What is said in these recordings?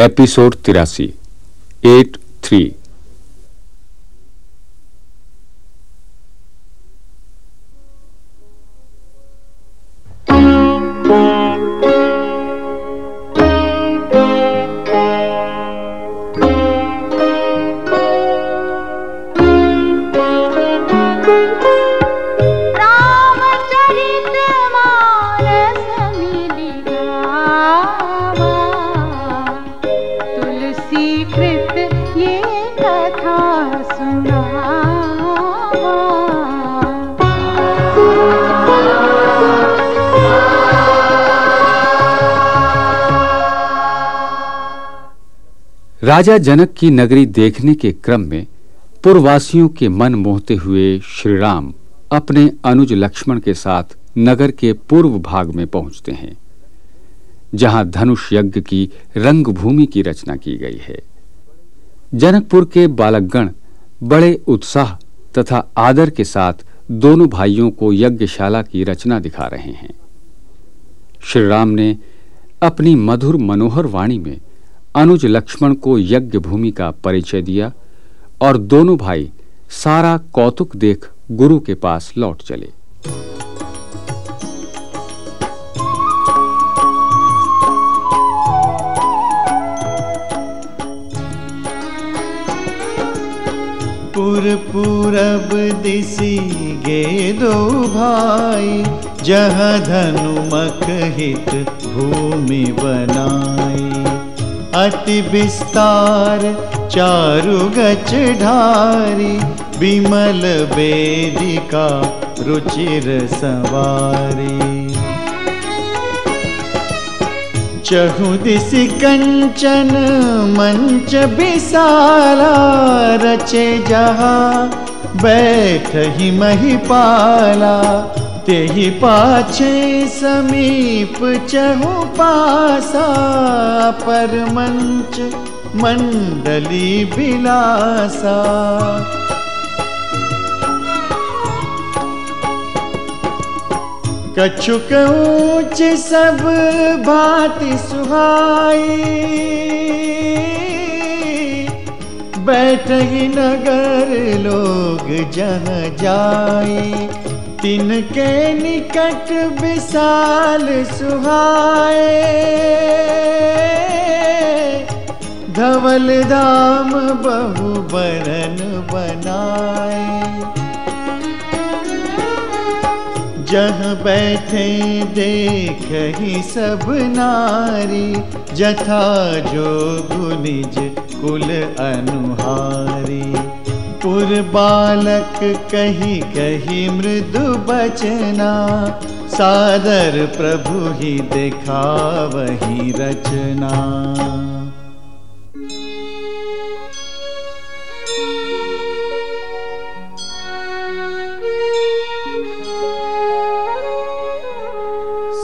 Episode तिरासी eight three. राजा जनक की नगरी देखने के क्रम में पूर्ववासियों के मन मोहते हुए श्री राम अपने अनुज लक्ष्मण के साथ नगर के पूर्व भाग में पहुँचते हैं, जहाँ धनुष यज्ञ की रंगभूमि की रचना की गई है। जनकपुर के बालकगण बड़े उत्साह तथा आदर के साथ दोनों भाइयों को यज्ञशाला की रचना दिखा रहे हैं। श्री राम ने अपनी मधुर मनोहर वाणी में अनुज लक्ष्मण को यज्ञ भूमि का परिचय दिया और दोनों भाई सारा कौतुक देख गुरु के पास लौट चले। पुर पूरब दिसी गे दो भाई, जह धनुमक हित भूमि बनाई। अति विस्तार, चारु गच ढारी, विमल वेदिका रुचिर सवारी। चहु दिश कंचन, मंच विशाला, रचे जहा बैठ ही महिपाला तेहि पाछे समीप चहु पासा पर मंच मंडली बिलासा कछुक ऊंच सब भांति सुहाई। बैठ ही नगर लोग जह जाई। तिनके निकट विशाल सुहाए। धवल धाम बहु बरन बनाए। जह बैठे देख ही सब नारी, जथा जो निज कुल अनुहारी। पुर बालक कही कही मृदु बचना, सादर प्रभु ही देखा वही रचना।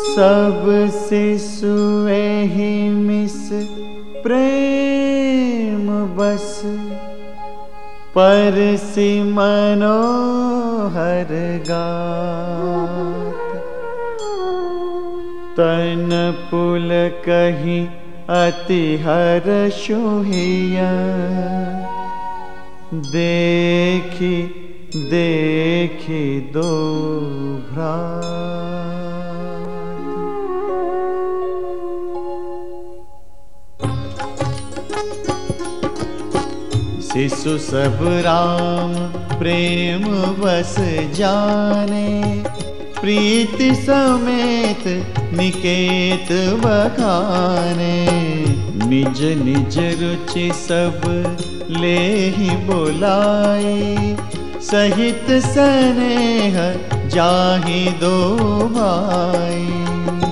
सब शिशुए ही मिस प्रेम बस। परसि मनोहर गात। तन पुल कही अति हर शुहिया देखी देखी दो भ्रा शिशु सब राम प्रेम बस जाने, प्रीति समेत निकेत बखाने। निज निज रुचि सब ले ही बोलाई, सहित स्नेह जाही दो भाई।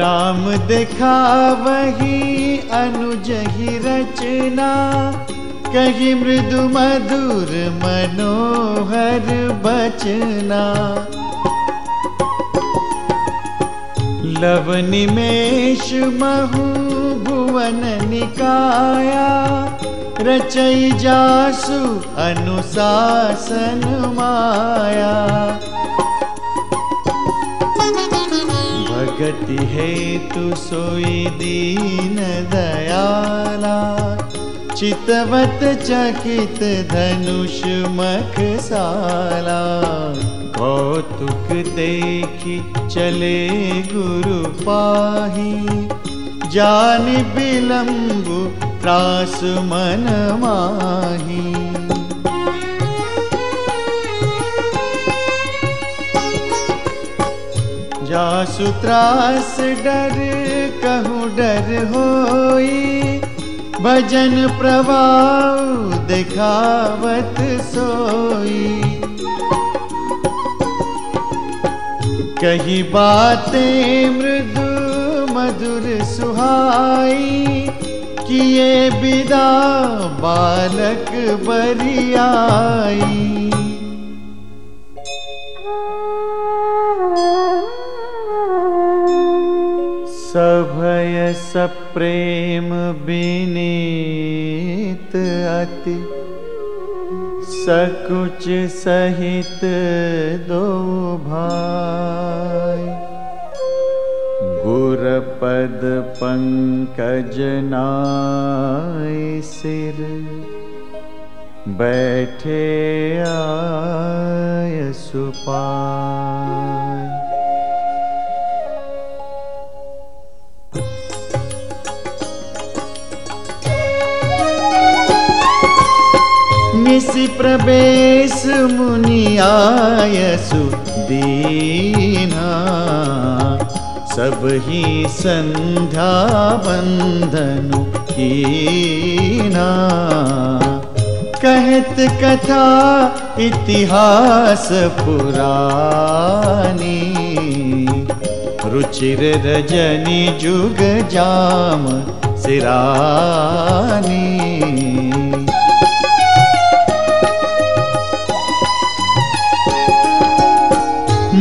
राम देखा वही अनुज ही रचना। कही मृदु मधुर मनोहर बचना। लव निमेश महु भुवन निकाया। रचई जासु अनुशासन माया। अति हेतु सोई दीन दयाला। चितवत चकित धनुष मख साला। कौतुक देखी चले गुरु पाही। जान बिलम्बु त्रास मन माही। जासु त्रास डर कहूँ डर होई। भजन प्रभाव दिखावत सोई। कही बातें मृदु मधुर सुहाई। किए विदा बालक बरियाई। सभय सप्रेम बिनीत अति। सकुच सहित दो भाई। गुरपद पंकज नाय सिर। बैठे आय सुपाय निसि प्रवेश मुनि आयसु दीना। सब ही संध्या बंधनु कीना। कहत कथा इतिहास पुरानी। रुचिर रजनी जुग जाम सिरानी।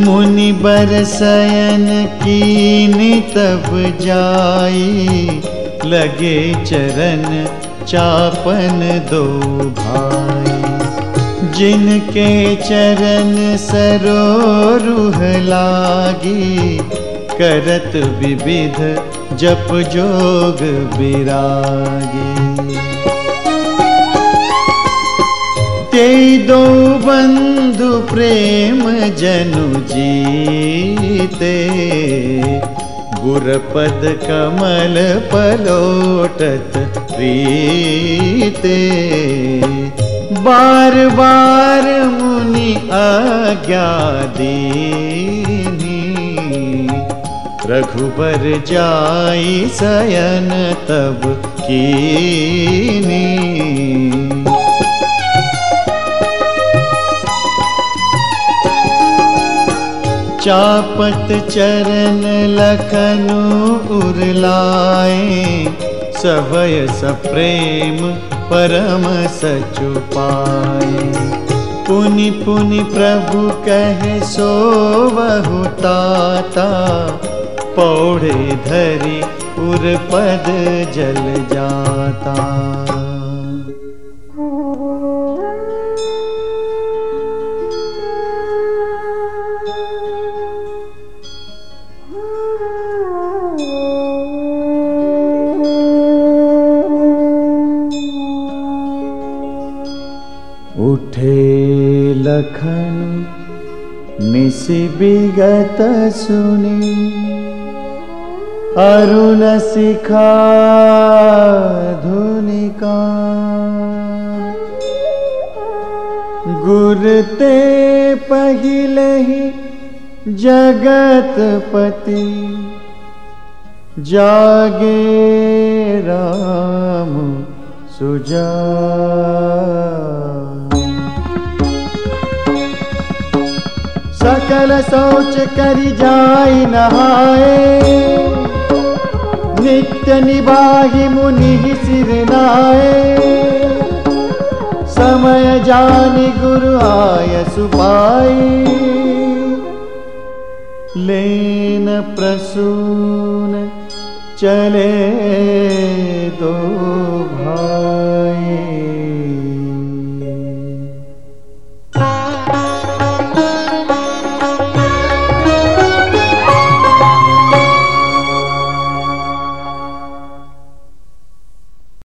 मुनि बरसयन कीन तब जाई। लगे चरण चापन दो भाई। जिनके चरण सरोरुह लागी, करत विविध जप जोग विरागी। बंधु प्रेम जनु जीते। गुरपद कमल पलोटत प्रीते। बार बार मुनि आज्ञा दीनी। रघुबर जाई सयन तब कीनी चापत चरण लखनु उरलाए सभय सप्रेम परम सचु पाए पुनि पुनि प्रभु कह सो बहुताता पौड़े धरी उर पद जल जाता। उठे लखन निसि विगत सुनी अरुण शिखा धुनिका। गुरते पहिले ही जगतपति जागे राम सुजा सकल सोच करि जाई नहाए। नित्य निबाही मुनि सिर नाए। समय जानी गुरु आय सुपाई लेन प्रसून चले दो भाई